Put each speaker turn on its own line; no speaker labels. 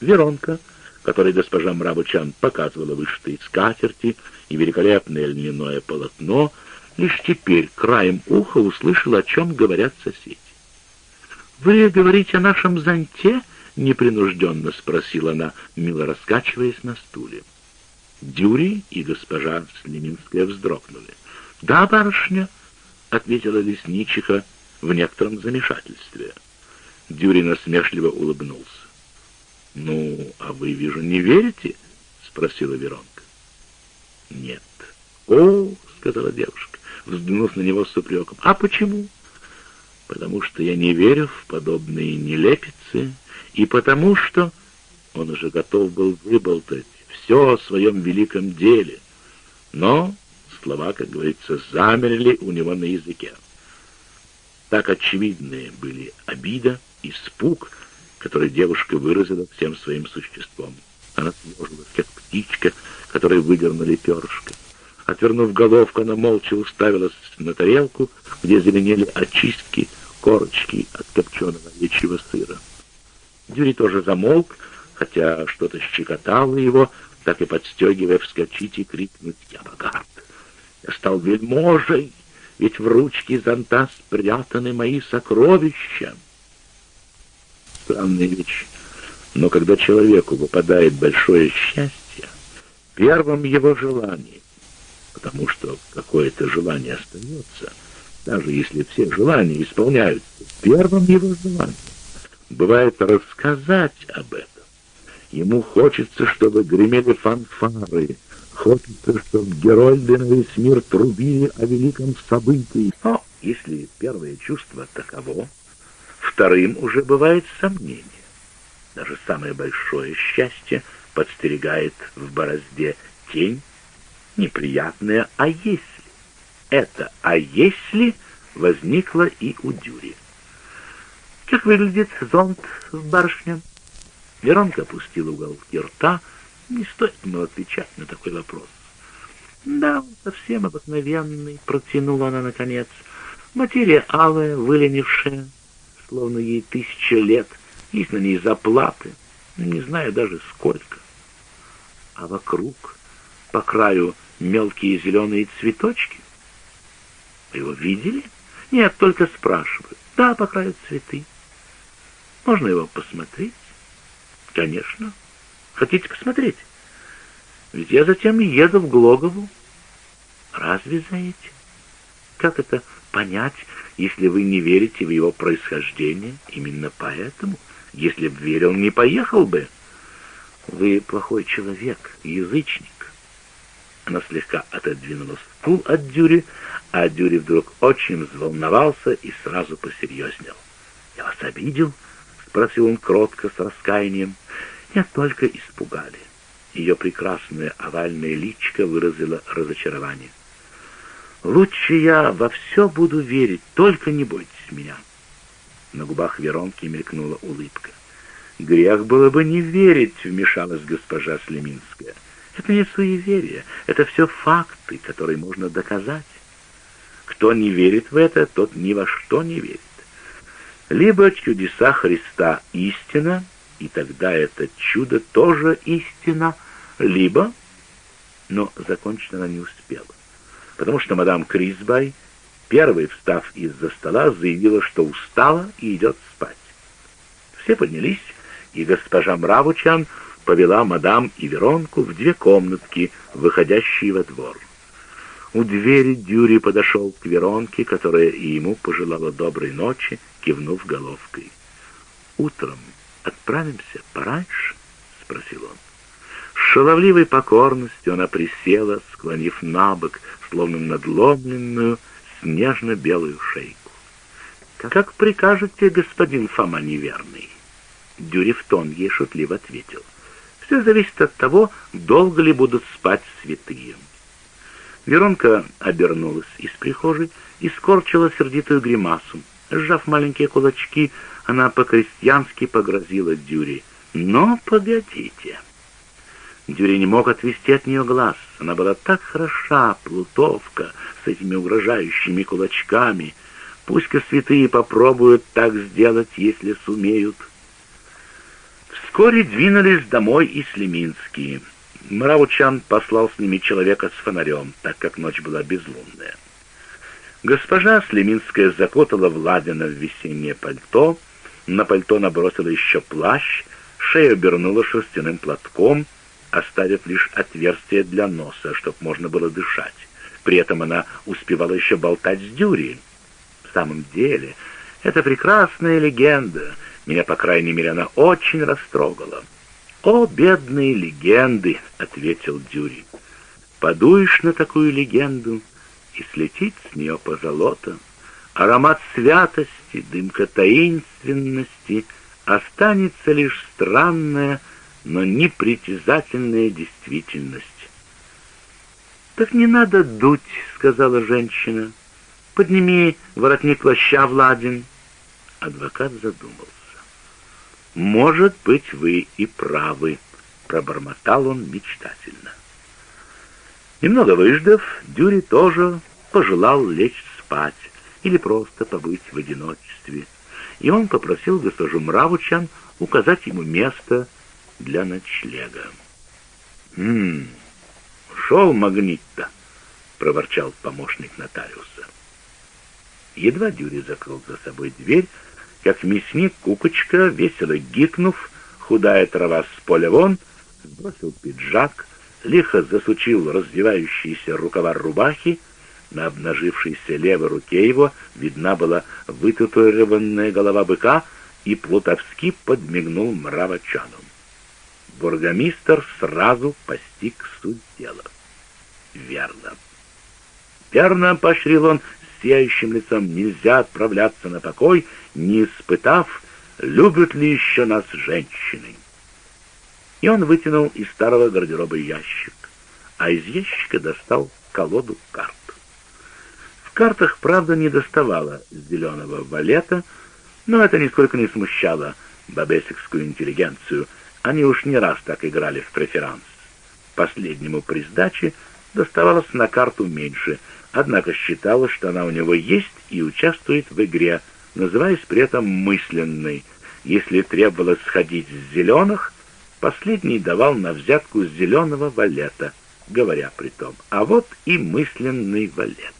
Веронка, которой госпожа Мрабучан показывала вышитые скатерти и великолепное льняное полотно, лишь теперь краем уха услышала, о чем говорят соседи. «Вы говорите о нашем зонте?» — непринужденно спросила она, мило раскачиваясь на стуле. Дюри и госпожа Слеминская вздрогнули. «Да, барышня», — ответила лесничиха в некотором замешательстве. Дюри насмешливо улыбнулся. «Ну, а вы, вижу, не верите?» — спросила Веронка. «Нет». «О!» — сказала девушка, взглянув на него с упреком. «А почему?» «Потому что я не верю в подобные нелепицы, и потому что...» Он уже готов был выболтать все о своем великом деле. Но слова, как говорится, замерли у него на языке. Так очевидные были обида, испуг, который девушка выразила всем своим существом. Она съежилась, как птичка, которой выдернули перышко. Отвернув головку, она молча уставилась на тарелку, где зеленели очистки, корочки от копченого овечьего сыра. Дюри тоже замолк, хотя что-то щекотало его, так и подстегивая вскочить и крикнуть «Я богат! Я стал вельможей, ведь в ручке зонта спрятаны мои сокровища!» Странная вещь, но когда человеку выпадает большое счастье, первым его желанием, потому что какое-то желание остается, даже если все желания исполняются, первым его желанием бывает рассказать об этом. Ему хочется, чтобы гремели фанфары, хочется, чтобы герольды на весь мир трубили о великом событии. Но если первое чувство таково, вторым уже бывает сомнение. Даже самое большое счастье подстерегает в борозде тень, неприятная «а если?». Это «а если?» возникло и у Дюри. Как выглядит зонт в барышне? Веронка опустила уголки рта. Не стоит ему отвечать на такой вопрос. «Да, совсем обыкновенный», — протянула она наконец. «Материя алая, выленившая, словно ей тысяча лет. Есть на ней заплаты, не знаю даже сколько. А вокруг, по краю, мелкие зеленые цветочки. Вы его видели? Нет, только спрашиваю. Да, по краю цветы. Можно его посмотреть? Конечно. Хотите посмотреть? Ведь я затем еду в Глогову. Разве за этим? Как это понять, если вы не верите в его происхождение? Именно поэтому, если б верил, не поехал бы. Вы плохой человек, язычник. Она слегка отодвинула стул от Дюри, а Дюри вдруг очень взволновался и сразу посерьезнел. «Я вас обидел?» — спросил он кротко, с раскаянием. «Меня только испугали». Ее прекрасное овальное личико выразило разочарование. «Лучше я во все буду верить, только не бойтесь меня». На губах Веронки мелькнула улыбка. «Грех было бы не верить», — вмешалась госпожа Слеминская. «Это не суеверие, это все факты, которые можно доказать. Кто не верит в это, тот ни во что не верит. Либо чудеса Христа истина, и тогда это чудо тоже истина, либо... Но закончить она не успела, потому что мадам Крисбай, первой встав из-за стола, заявила, что устала и идет спать. Все поднялись, и госпожа Мравучан повела мадам и Веронку в две комнатки, выходящие во двор. У двери Дюри подошел к Веронке, которая и ему пожелала доброй ночи, кивнув головкой. «Утром отправимся пораньше?» — спросил он. Шаловливой покорностью она присела, склонив на бок, словно надломленную, снежно-белую шейку. «Как прикажете, господин Фома неверный?» Дюри в тон ей шутливо ответил. «Все зависит от того, долго ли будут спать святые». Веронка обернулась из прихожей и скорчила сердитую гримасу. Сжав маленькие кулачки, она по-крестьянски погрозила Дюри. «Но погодите!» Дюри не мог отвести от нее глаз. Она была так хороша, плутовка, с этими угрожающими кулачками. Пусть-ка святые попробуют так сделать, если сумеют. Вскоре двинулись домой и Слеминские. Мравучан послал с ними человека с фонарем, так как ночь была безлунная. Госпожа Слеминская закутала Владина в весеннее пальто, на пальто набросила еще плащ, шею обернула шерстяным платком, оставив лишь отверстие для носа, чтобы можно было дышать. При этом она успевала еще болтать с Дюри. В самом деле, это прекрасная легенда. Меня, по крайней мере, она очень растрогала. «О, бедные легенды!» — ответил Дюри. «Подуешь на такую легенду, и слетит с нее позолота. Аромат святости, дымка таинственности, останется лишь странная, но непритязательная действительность. «Так не надо дуть», — сказала женщина. «Подними воротник плаща, Владин». Адвокат задумался. «Может быть, вы и правы», — пробормотал он мечтательно. Немного выждав, Дюри тоже пожелал лечь спать или просто побыть в одиночестве, и он попросил госпожу Мравучан указать ему место для ночлега. «Хм, шел магнит-то», — проворчал помощник нотариуса. Едва Дюри закрыл за собой дверь, как мясник Кукочка, весело гикнув, худая трава с поля вон, сбросил пиджак, лихо засучил раздевающиеся рукава рубахи, на обнажившейся левой руке его видна была вытатуированная голова быка, и Плутовский подмигнул мравочану. Бургомистр сразу постиг суть дела. Верно. Верно, поощрил он сияющим лицом, нельзя отправляться на покой, не испытав, любят ли еще нас женщины. И он вытянул из старого гардероба ящик, а из ящика достал колоду карт. В картах, правда, не доставало зеленого валета, но это нисколько не смущало бабесикскую интеллигенцию. Они уж не раз так играли в преферанс. Последнему при сдаче доставалось на карту меньше, однако считалось, что она у него есть и участвует в игре, называясь при этом мысленной. Если требовалось сходить с зеленых, последний давал на взятку зеленого валета, говоря при том, а вот и мысленный валет.